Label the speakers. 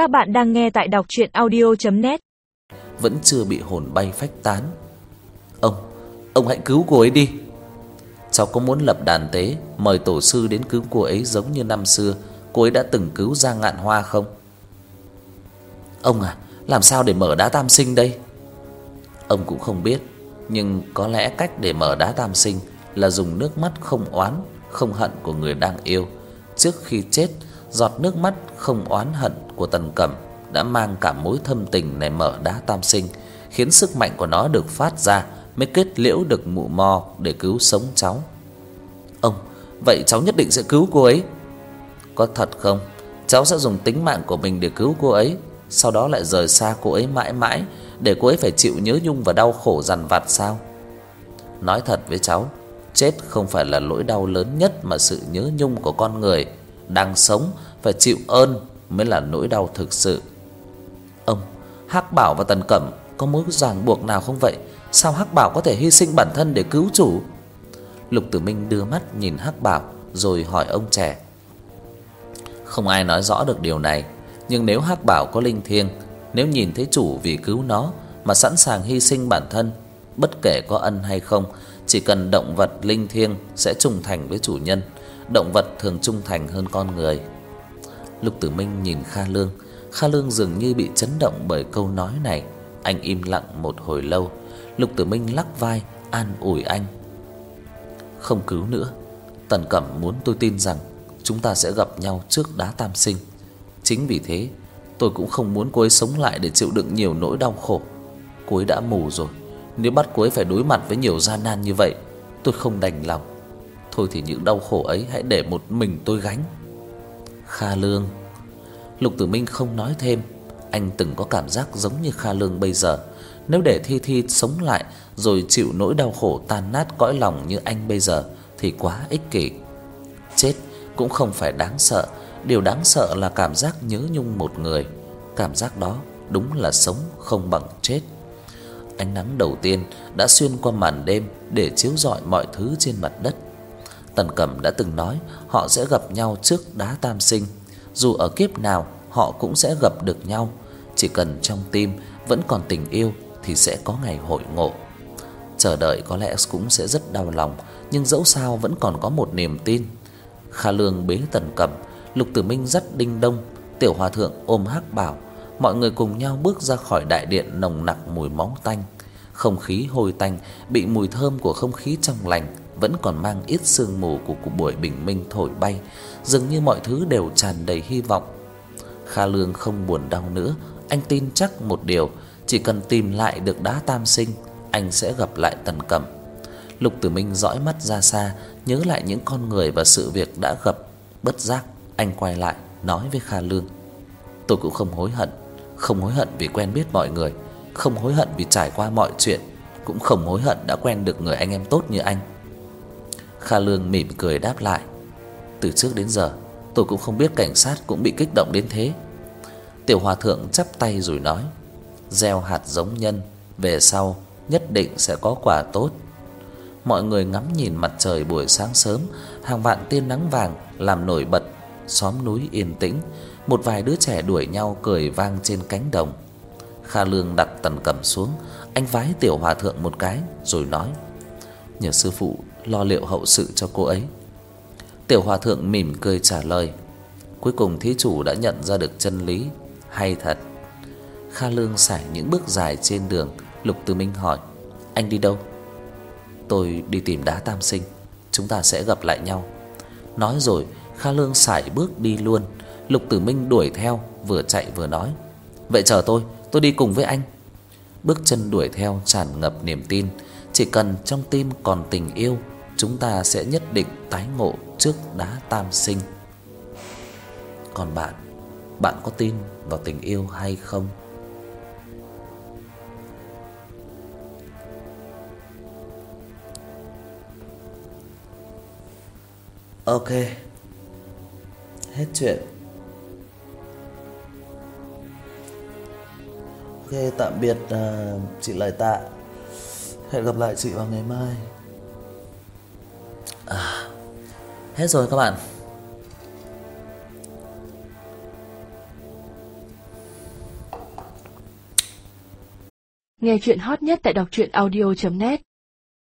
Speaker 1: Các bạn đang nghe tại đọc audio net
Speaker 2: Vẫn chưa bị hồn bay phách tán. Ông, ông hãy cứu cô ấy đi. Cháu có muốn lập đàn tế mời tổ sư đến cứu cô ấy giống như năm xưa cô ấy đã từng cứu ra Ngạn Hoa không? Ông à, làm sao để mở đá tam sinh đây? Ông cũng không biết, nhưng có lẽ cách để mở đá tam sinh là dùng nước mắt không oán, không hận của người đang yêu. Trước khi chết, giọt nước mắt không oán hận của Tần Cẩm đã mang cả mối thâm tình này mở đá tam sinh, khiến sức mạnh của nó được phát ra mới kết liễu được mụ mo để cứu sống cháu. Ông, vậy cháu nhất định sẽ cứu cô ấy. Có thật không? Cháu sẽ dùng tính mạng của mình để cứu cô ấy, sau đó lại rời xa cô ấy mãi mãi để cô ấy phải chịu nhớ nhung và đau khổ dằn vặt sao? Nói thật với cháu, chết không phải là nỗi đau lớn nhất mà sự nhớ nhung của con người đang sống phải chịu ơn mới là nỗi đau thực sự. Ông, Hắc Bảo và Tần Cẩm có mối ràng buộc nào không vậy? Sao Hắc Bảo có thể hy sinh bản thân để cứu chủ? Lục Tử Minh đưa mắt nhìn Hắc Bảo rồi hỏi ông trẻ. Không ai nói rõ được điều này, nhưng nếu Hắc Bảo có linh thiêng, nếu nhìn thấy chủ vì cứu nó mà sẵn sàng hy sinh bản thân, bất kể có ân hay không, chỉ cần động vật linh thiêng sẽ trung thành với chủ nhân, động vật thường trung thành hơn con người. Lục Tử Minh nhìn Kha Lương, Kha Lương dường như bị chấn động bởi câu nói này, anh im lặng một hồi lâu. Lục Tử Minh lắc vai an ủi anh. Không cứu nữa, Tần Cẩm muốn tôi tin rằng chúng ta sẽ gặp nhau trước đá tam sinh. Chính vì thế, tôi cũng không muốn cô ấy sống lại để chịu đựng nhiều nỗi đau khổ. Cô ấy đã mù rồi, nếu bắt cô ấy phải đối mặt với nhiều gian nan như vậy, tôi không đành lòng. Thôi thì những đau khổ ấy hãy để một mình tôi gánh. Kha Lương. Lục Tử Minh không nói thêm, anh từng có cảm giác giống như Kha Lương bây giờ, nếu để Thi Thi sống lại rồi chịu nỗi đau khổ tan nát cõi lòng như anh bây giờ thì quá ích kỷ. Chết cũng không phải đáng sợ, điều đáng sợ là cảm giác nhớ nhung một người, cảm giác đó đúng là sống không bằng chết. Ánh nắng đầu tiên đã xuyên qua màn đêm để chiếu rọi mọi thứ trên mặt đất. Tần Cẩm đã từng nói họ sẽ gặp nhau trước đá tam sinh, dù ở kiếp nào họ cũng sẽ gặp được nhau, chỉ cần trong tim vẫn còn tình yêu thì sẽ có ngày hội ngộ. Chờ đợi có lẽ cũng sẽ rất đau lòng, nhưng dẫu sao vẫn còn có một niềm tin. Kha Lương bế Tần Cẩm, Lục Tử Minh dắt Đinh Đông, Tiểu Hòa thượng ôm Hắc Bảo, mọi người cùng nhau bước ra khỏi đại điện nồng nặc mùi máu tanh. Không khí hôi tanh bị mùi thơm của không khí trong lành vẫn còn mang ít sương mù của cuộc buổi bình minh thổi bay, dường như mọi thứ đều tràn đầy hy vọng. Kha Lương không buồn đau nữa, anh tin chắc một điều, chỉ cần tìm lại được đá tam sinh, anh sẽ gặp lại Tần Cẩm. Lục Tử Minh dõi mắt ra xa, nhớ lại những con người và sự việc đã gặp, bất giác anh quay lại nói với Kha Lương: "Tôi cũng không hối hận, không hối hận vì quen biết mọi người, không hối hận vì trải qua mọi chuyện, cũng không hối hận đã quen được người anh em tốt như anh." Kha Lương mỉm cười đáp lại: "Từ trước đến giờ, tôi cũng không biết cảnh sát cũng bị kích động đến thế." Tiểu Hòa thượng chắp tay rồi nói: "Gieo hạt giống nhân, về sau nhất định sẽ có quả tốt." Mọi người ngắm nhìn mặt trời buổi sáng sớm, hàng vạn tia nắng vàng làm nổi bật xóm núi yên tĩnh, một vài đứa trẻ đuổi nhau cười vang trên cánh đồng. Kha Lương đặt tần cẩm xuống, anh vái tiểu hòa thượng một cái rồi nói: "Nhờ sư phụ lo liệu hậu sự cho cô ấy." Tiểu hòa thượng mỉm cười trả lời: "Cuối cùng thí chủ đã nhận ra được chân lý, hay thật." Kha Lương sải những bước dài trên đường, Lục Tư Minh hỏi: "Anh đi đâu?" "Tôi đi tìm đá tam sinh, chúng ta sẽ gặp lại nhau." Nói rồi, Kha Lương sải bước đi luôn. Lục Tử Minh đuổi theo, vừa chạy vừa nói: "Vậy chờ tôi, tôi đi cùng với anh." Bước chân đuổi theo tràn ngập niềm tin, chỉ cần trong tim còn tình yêu, chúng ta sẽ nhất định tái ngộ trước đá tam sinh. Còn bạn, bạn có tin vào tình yêu hay không? Ok. Hết chuyện. Ok, tạm biệt uh, chị Lời Tạ. Hẹn gặp lại chị vào ngày mai. À, hết rồi các bạn.
Speaker 3: Nghe chuyện hot nhất tại đọc truyện audio net